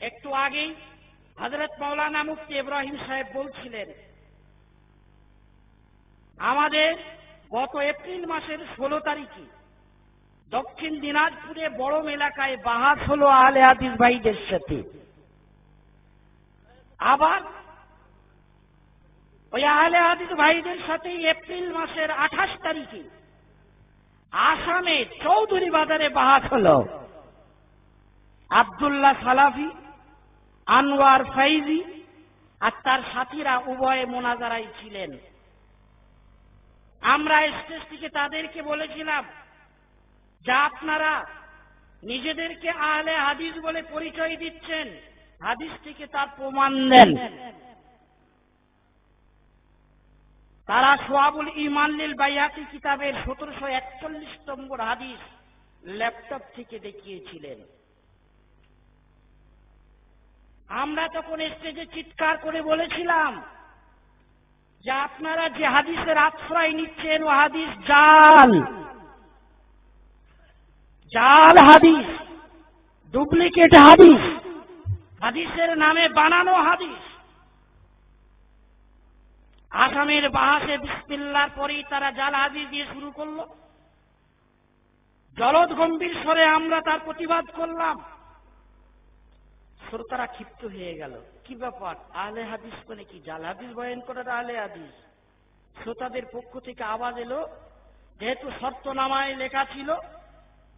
একটু আগেই হজরত মৌলানা মুফতি ইব্রাহিম সাহেব বলছিলেন, আমাদের গত এপ্রিল মাসের ষোলো তারিখে দক্ষিণ দিনাজপুরে বড় এলাকায় বাহাস হলো আহলে হাদিস ভাইদের সাথে। আবার ওই আহলে হাদিস ভাইদের সাথে এপ্রিল মাসের আঠাশ তারিখে আসামে চৌধুরী বাজারে বাহাস হল। আবদুল্লাহ সালাফি আনোয়ার ফাইজি আর তার সাথীরা উভয়ে মোনাজারাই ছিলেন। আমরা স্টেজ থেকে তাদেরকে বলেছিলাম যা আপনারা নিজেদেরকে আহলে হাদিস বলে পরিচয় দিচ্ছেন। হাদিস থেকে তার প্রমাণ দেন। তারা সোয়াবুল ইমানলিল বাইয়াতি কিতাবের সতেরোশো একচল্লিশ নম্বর হাদিস ল্যাপটপ থেকে দেখিয়েছিলেন। আমরা তখন স্টেজে চিৎকার করে বলেছিলাম যে আপনারা যে হাদিসের আশ্রয় নিচ্ছেন, ও হাদিস জাল। জাল হাদিস, ডুপ্লিকেট হাদিস, হাদিসের নামে বানানো হাদিস। আসামের বাহাসে বিসমিল্লার পরেই তারা জাল হাদিস দিয়ে শুরু করল। জলদ গম্ভীর স্বরে আমরা তার প্রতিবাদ করলাম। শ্রোতারা ক্ষিপ্ত হয়ে গেল। কি ব্যাপার? আহলে হাদিস মানে কি? জাল হাদিস বয়ান করার আহলে হাদিস। শ্রোতাদের পক্ষ থেকে আওয়াজ এলো, যেহেতু শর্ত নামায় লেখা ছিল,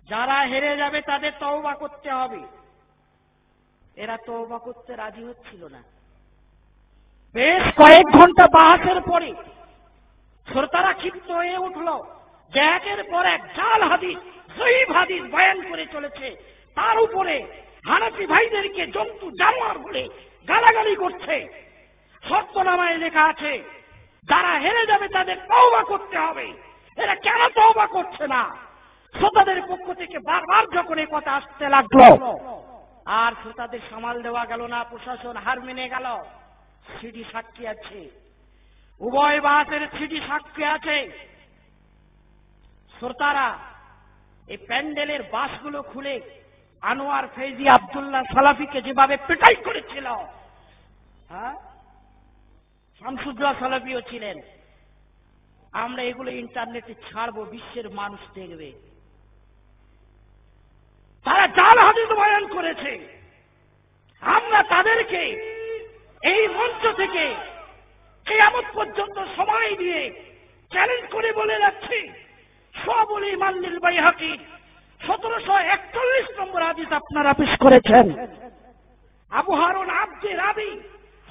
যারা হেরে যাবে তাদের তওবা করতে হবে। এরা তওবা করতে রাজি হচ্ছিল না। বেশ কয়েক ঘণ্টা বাহাসের পরে শ্রোতারা ক্ষিপ্ত হয়ে উঠল যে একের পর এক জাল হাদিস, জয়ীব হাদিস বয়ান করে চলেছে। তার উপরে হানাফি ভাইদেরকে জন্তু, জানোয়ার বলে গালাগালি করছে। সত্যনামায় লেখা আছে, যারা হেরে যাবে তাদের তওবা করতে হবে। এরা কেন তওবা করছে না? শ্রোতাদের পক্ষ থেকে বারবার যখন এই কথা আসতে লাগল, আর শ্রোতাদের সামাল দেওয়া গেল না, প্রশাসন হার মেনে গেল, সিডি সাক্ষী আছে। উভয় বাসের সিডি সাক্ষী আছে। শ্রোতারা, এই প্যান্ডেলের বাসগুলো খুলে আনোয়ার ফেজি আবদুল্লাহ সালাফিকে যেভাবে পেটাই করেছিল হ্যাঁ? শামসুদ্দোল্লাহ সালাফিও ছিলেন। আমরা এগুলো ইন্টারনেটে ছাড়বো, বিশ্বের মানুষ দেখবে। তারা জাল হাদিস বয়ান করেছে। আমরা তাদেরকে এই মঞ্চ থেকে কেয়ামত পর্যন্ত সময় দিয়ে চ্যালেঞ্জ করে বলে যাচ্ছি সবুল ইমান্নিল বাই হাকি সতেরোশো একচল্লিশ নম্বর হাদিস আপনারা পেশ করেছেন। আবু হারুন আব্দে রাবি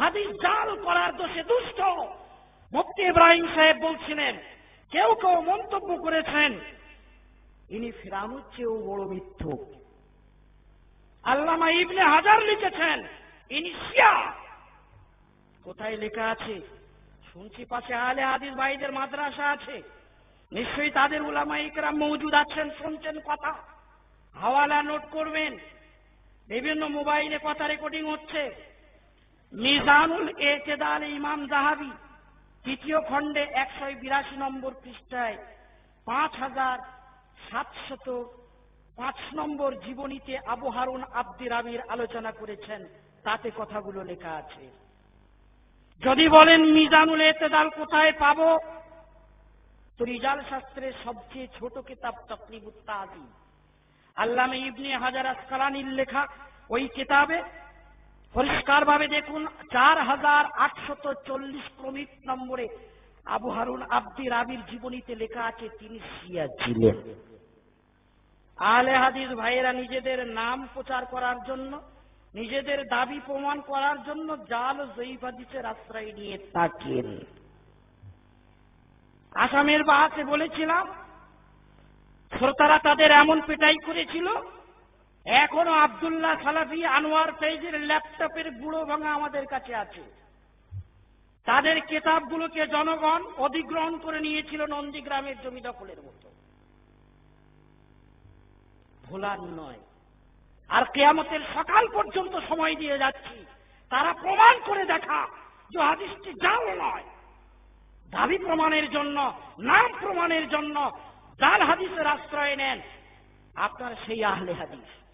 হাদিস জাল করার দোষে দুষ্ট। মুফতি ইব্রাহিম সাহেব বলছিলেন, কেউ কেউ মন্তব্য করেছেন, ইনি ফিরানুর চেয়েও বড় মিথ্যুক আল্লামা ইবনে হাজার লিখেছেন, ইনি শিয়া। কোথায় লেখা আছে? শুনছি পাশে আলে হাদিস ভাইদের মাদ্রাসা আছে। নিশ্চয়ই তাদের উলামা ইকরাম মৌজুদ আছেন, শুনছেন কথা। হাওয়ালা নোট করবেন। বিভিন্ন মোবাইলে কথা রেকর্ডিং হচ্ছে। মিজানুল এতেদাল ইমাম জাহাবি তৃতীয় খণ্ডে একশো বিরাশি নম্বর পৃষ্ঠায় পাঁচ হাজার সাতশত পাঁচ নম্বর জীবনীতে আবু হারুন আব্দি রাবির আলোচনা করেছেন। তাতে কথাগুলো লেখা আছে। যদি বলেন মিজানুল এতেদাল কোথায় পাবো? তো রিজাল শাস্ত্রের সবচেয়ে ছোট কিতাব তকরিবুত তাজিম। আল্লামা ইবনে হাজার আসকালানির লেখা ওই কিতাবে পরিষ্কার ভাবে দেখুন, চার হাজার আটশত চল্লিশ ক্রমিক নম্বরে আবু হারুন আব্দি রাবির জীবনীতে লেখা আছে, তিনি শিয়া ছিলেন। আলে হাদিস ভাইয়েরা নিজেদের নাম প্রচার করার জন্য, নিজেদের দাবি প্রমাণ করার জন্য জাল জয়ীফ হাদিসের আশ্রয় নিয়ে থাকেন। আসামের বাহাতে বলেছিলাম শ্রোতারা তাদের এমন পেটাই করেছিল। এখনও আবদুল্লাহ সালাফি আনোয়ার ফেজের ল্যাপটপের বুড়ো ভাঙা আমাদের কাছে আছে। তাদের কেতাবগুলোকে জনগণ অধিগ্রহণ করে নিয়েছিল নন্দীগ্রামের জমি দখলের মতো। ভোলার নয়। আর কেয়ামতের সকাল পর্যন্ত সময় দিয়ে যাচ্ছি। তারা প্রমাণ করে দেখা, যে হাদিসটি জাল নয়। দাবি প্রমাণের জন্য, নাম প্রমাণের জন্য জাল হাদিসের আশ্রয় নেন। আপনার সেই আহলে হাদিস।